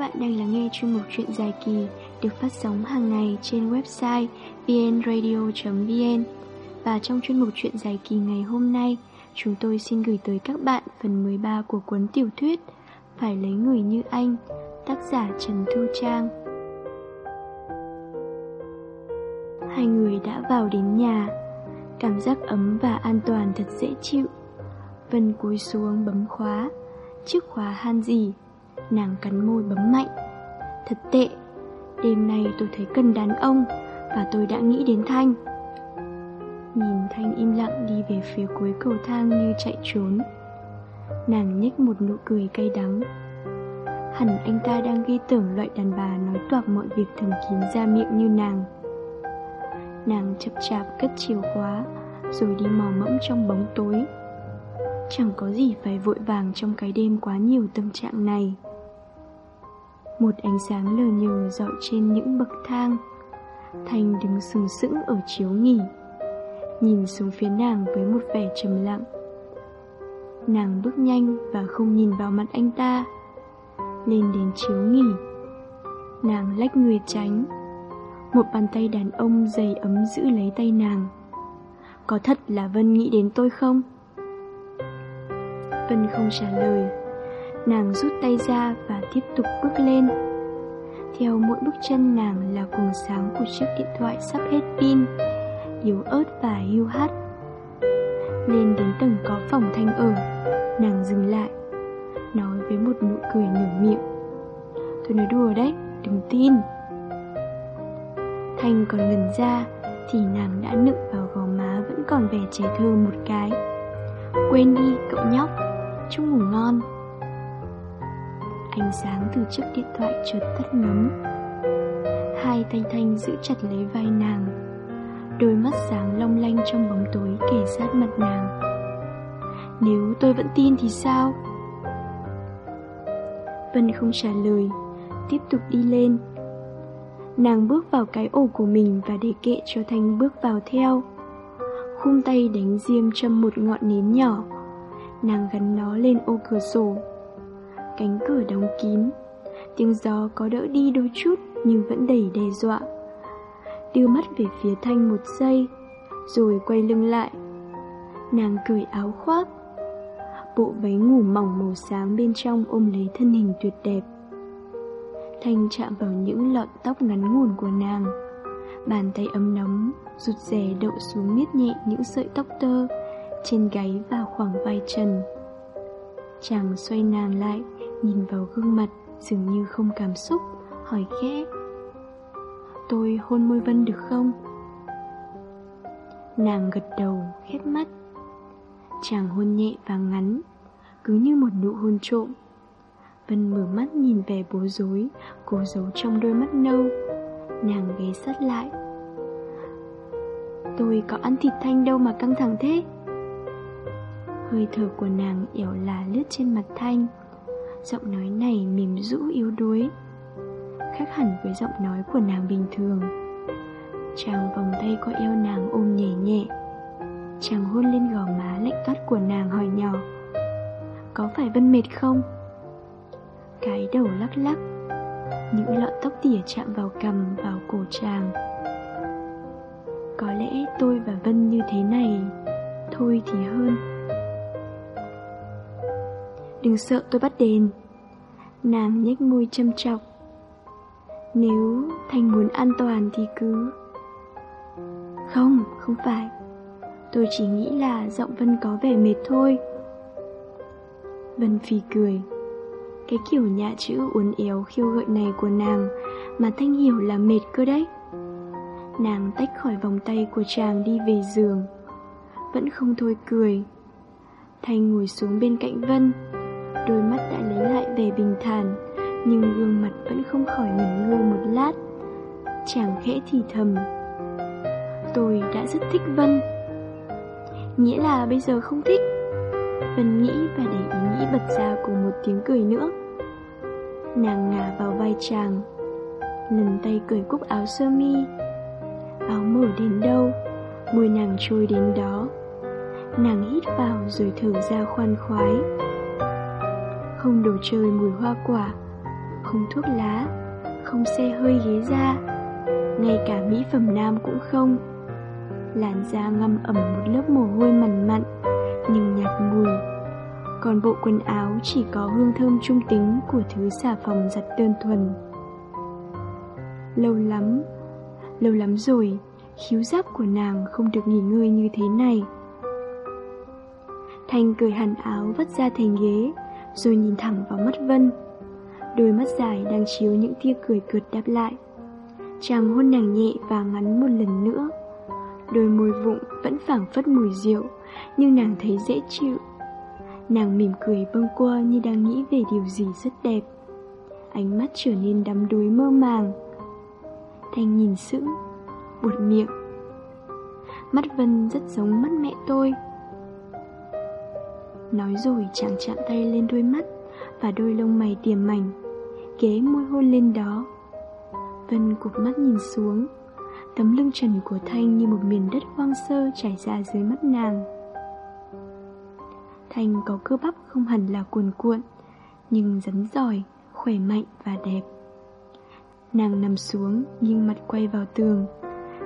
bạn đang lắng nghe chuyên mục chuyện dài kỳ được phát sóng hàng ngày trên website vnradio.vn Và trong chuyên mục chuyện dài kỳ ngày hôm nay, chúng tôi xin gửi tới các bạn phần 13 của cuốn tiểu thuyết Phải lấy người như anh, tác giả Trần Thu Trang. Hai người đã vào đến nhà, cảm giác ấm và an toàn thật dễ chịu. Vân cúi xuống bấm khóa, chiếc khóa han gì Nàng cắn môi bấm mạnh. Thật tệ, Đêm nay tôi thấy cần đàn ông Và tôi đã nghĩ đến Thanh. Nhìn Thanh im lặng đi về phía cuối cầu thang như chạy trốn. Nàng nhếch một nụ cười cay đắng. Hẳn anh ta đang ghi tưởng loại đàn bà nói toạc mọi việc thầm kín ra miệng như nàng. Nàng chập chạp cất chìa khóa, Rồi đi mò mẫm trong bóng tối. Chẳng có gì phải vội vàng trong cái đêm quá nhiều tâm trạng này một ánh sáng lờ nhờ dọi trên những bậc thang. Thanh đứng sừng sững ở chiếu nghỉ, Nhìn xuống phía nàng với một vẻ trầm lặng. Nàng bước nhanh và không nhìn vào mặt anh ta. Lên đến chiếu nghỉ, Nàng lách người tránh. Một bàn tay đàn ông dày ấm giữ lấy tay nàng. Có thật là Vân nghĩ đến tôi không? Vân không trả lời. Nàng rút tay ra và tiếp tục bước lên. Theo mỗi bước chân nàng là cuồng sáng của chiếc điện thoại sắp hết pin Yếu ớt và hiu hắt. Lên đến tầng có phòng thanh ở Nàng dừng lại Nói với một nụ cười nửa miệng. Tôi nói đùa đấy, đừng tin. Thanh còn ngần ra Thì nàng đã nựng vào gò má Vẫn còn vẻ trẻ thơ một cái. Quên đi cậu nhóc Chúc ngủ ngon. Ánh sáng từ chiếc điện thoại chợt tắt ngấm. Hai tay Thanh giữ chặt lấy vai nàng. Đôi mắt sáng long lanh trong bóng tối kề sát mặt nàng. Nếu tôi vẫn tin thì sao? Vân không trả lời, Tiếp tục đi lên. Nàng bước vào cái ổ của mình Và để kệ cho Thanh bước vào theo. Khung tay đánh diêm châm một ngọn nến nhỏ. Nàng gắn nó lên ô cửa sổ. Cánh cửa đóng kín. Tiếng gió có đỡ đi đôi chút Nhưng vẫn đầy đe dọa. Đưa mắt về phía Thanh một giây, Rồi quay lưng lại. Nàng cởi áo khoác, Bộ váy ngủ mỏng màu sáng bên trong ôm lấy thân hình tuyệt đẹp. Thanh chạm vào những lọn tóc ngắn ngủn của nàng. Bàn tay ấm nóng Rụt rè đậu xuống miết nhẹ những sợi tóc tơ Trên gáy và khoảng vai trần. Chàng xoay nàng lại Nhìn vào gương mặt, Dường như không cảm xúc, Hỏi khẽ. Tôi hôn môi Vân được không? Nàng gật đầu, khép mắt. Chàng hôn nhẹ và ngắn, Cứ như một nụ hôn trộm. Vân mở mắt nhìn vẻ bối rối, Cố giấu trong đôi mắt nâu. Nàng ghé sát lại. Tôi có ăn thịt thanh đâu mà căng thẳng thế? Hơi thở của nàng ẻo là lướt trên mặt thanh. Giọng nói này mềm rũ yếu đuối, Khác hẳn với giọng nói của nàng bình thường. Chàng vòng tay qua eo nàng ôm nhẹ nhẹ, Chàng hôn lên gò má lạnh toát của nàng hỏi nhỏ, Có phải Vân mệt không? Cái đầu lắc lắc, Những lọn tóc tỉa chạm vào cằm, vào cổ chàng. Có lẽ tôi và Vân như thế này, Thôi thì hơn. Đừng sợ tôi bắt đền. Nàng nhếch môi châm chọc. Nếu Thanh muốn an toàn thì cứ. Không, không phải. Tôi chỉ nghĩ là giọng Vân có vẻ mệt thôi. Vân phì cười. Cái kiểu nhạ chữ uốn éo khiêu gợi này của nàng Mà Thanh hiểu là mệt cơ đấy. Nàng tách khỏi vòng tay của chàng đi về giường. Vẫn không thôi cười. Thanh ngồi xuống bên cạnh Vân. Đôi mắt đã lấy lại vẻ bình thản, Nhưng gương mặt vẫn không khỏi ngẩn ngơ một lát. Chàng khẽ thì thầm, Tôi đã rất thích Vân. Nghĩa là bây giờ không thích. Vân nghĩ và để ý nghĩ bật ra cùng một tiếng cười nữa. Nàng ngả vào vai chàng, Lần tay cởi cúc áo sơ mi. Áo mở đến đâu? Môi nàng trôi đến đó. Nàng hít vào rồi thở ra khoan khoái không đồ chơi mùi hoa quả không thuốc lá, không xe hơi ghế da, ngay cả mỹ phẩm nam cũng không. Làn da ngâm ẩm một lớp mồ hôi mằn mặn, nhưng nhạt mùi. Còn bộ quần áo chỉ có hương thơm trung tính của thứ xà phòng giặt đơn thuần. Lâu lắm, lâu lắm rồi, khiếu giáp của nàng không được nghỉ ngơi như thế này. Thanh cởi hẳn áo vắt ra thành ghế, rồi nhìn thẳng vào mắt Vân. Đôi mắt dài đang chiếu những tia cười cợt đáp lại. Chàng hôn nàng nhẹ và ngắn một lần nữa. Đôi môi vụng vẫn phảng phất mùi rượu, nhưng nàng thấy dễ chịu. Nàng mỉm cười bâng qua như đang nghĩ về điều gì rất đẹp. Ánh mắt trở nên đắm đuối mơ màng. Thanh nhìn sững, buột miệng. Mắt Vân rất giống mắt mẹ tôi. Nói rồi chàng chạm tay lên đôi mắt Và đôi lông mày tiềm mảnh Kế môi hôn lên đó. Vân cụp mắt nhìn xuống Tấm lưng trần của Thanh như một miền đất hoang sơ trải ra dưới mắt nàng. Thanh có cơ bắp không hẳn là cuồn cuộn Nhưng rắn giỏi, khỏe mạnh và đẹp. Nàng nằm xuống nhưng mặt quay vào tường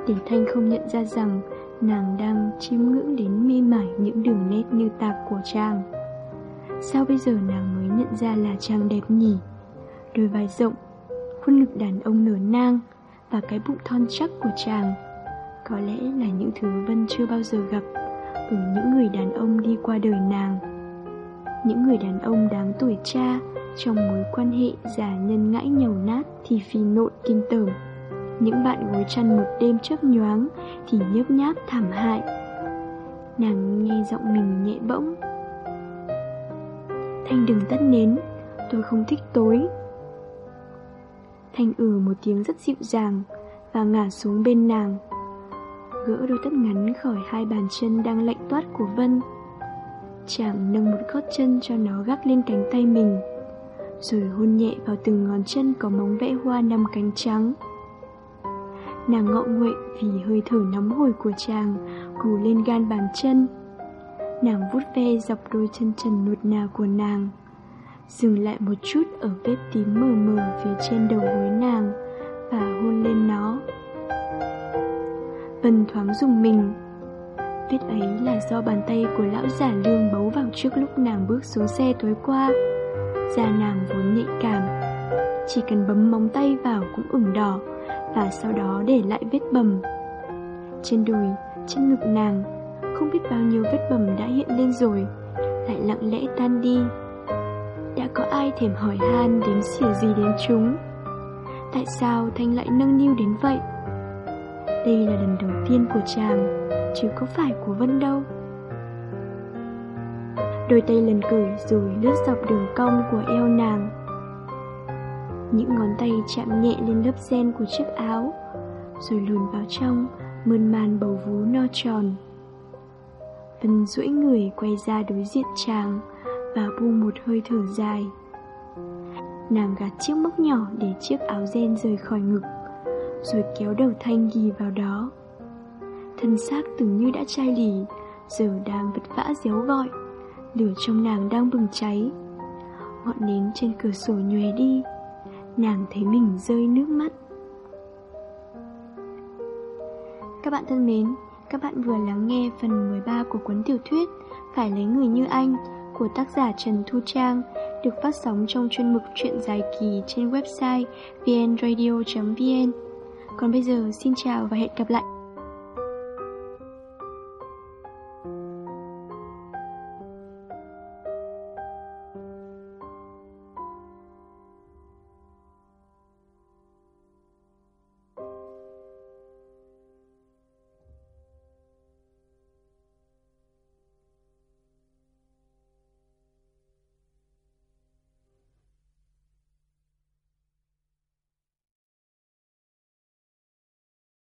Để Thanh không nhận ra rằng Nàng đang chiêm ngưỡng đến mê mải những đường nét như tạc của chàng. Sao bây giờ nàng mới nhận ra là chàng đẹp nhỉ? Đôi vai rộng, khuôn ngực đàn ông nở nang Và cái bụng thon chắc của chàng. Có lẽ là những thứ Vân chưa bao giờ gặp Ở những người đàn ông đi qua đời nàng. Những người đàn ông đáng tuổi cha Trong mối quan hệ giả nhân ngãi nhầu nát thì phi nộn kinh tởm những bạn gối chăn một đêm trước nhoáng Thì nhớp nháp thảm hại. Nàng nghe giọng mình nhẹ bỗng. Thanh đừng tắt nến, Tôi không thích tối. Thanh ừ một tiếng rất dịu dàng Và ngả xuống bên nàng. Gỡ đôi tất ngắn khỏi hai bàn chân đang lạnh toát của Vân. Chàng nâng một gót chân cho nó gác lên cánh tay mình, Rồi hôn nhẹ vào từng ngón chân có móng vẽ hoa năm cánh trắng. Nàng ngọ nguậy vì hơi thở nóng hổi của chàng, Cù lên gan bàn chân. Nàng vút ve dọc đôi chân trần nuột nà của nàng, Dừng lại một chút ở vết tím mờ mờ phía trên đầu gối nàng Và hôn lên nó. Vân thoáng dùng mình. Vết ấy là do bàn tay của lão giả lương bấu vào trước lúc nàng bước xuống xe tối qua. Da nàng vốn nhạy cảm, Chỉ cần bấm móng tay vào cũng ửng đỏ và sau đó để lại vết bầm. Trên đùi, trên ngực nàng, không biết bao nhiêu vết bầm đã hiện lên rồi, lại lặng lẽ tan đi. Đã có ai thèm hỏi han đến xỉa gì đến chúng? Tại sao Thanh lại nâng niu đến vậy? Đây là lần đầu tiên của chàng, chứ có phải của Vân đâu. Đôi tay lần cởi rồi lướt dọc đường cong của eo nàng những ngón tay chạm nhẹ lên lớp gen của chiếc áo, Rồi luồn vào trong, Mơn man bầu vú no tròn. Vân duỗi người quay ra đối diện chàng Và buông một hơi thở dài. Nàng gạt chiếc móc nhỏ để chiếc áo gen rời khỏi ngực, Rồi kéo đầu thanh ghi vào đó. Thân xác tưởng như đã chai lì, Giờ đang vật vã réo gọi, Lửa trong nàng đang bừng cháy. Ngọn nến trên cửa sổ nhòe đi nàng thấy mình rơi nước mắt. Các bạn thân mến, các bạn vừa lắng nghe phần 13 của cuốn tiểu thuyết Phải lấy người như anh của tác giả Trần Thu Trang được phát sóng trong chuyên mục truyện dài kỳ trên website vnradio.vn. Còn bây giờ xin chào và hẹn gặp lại.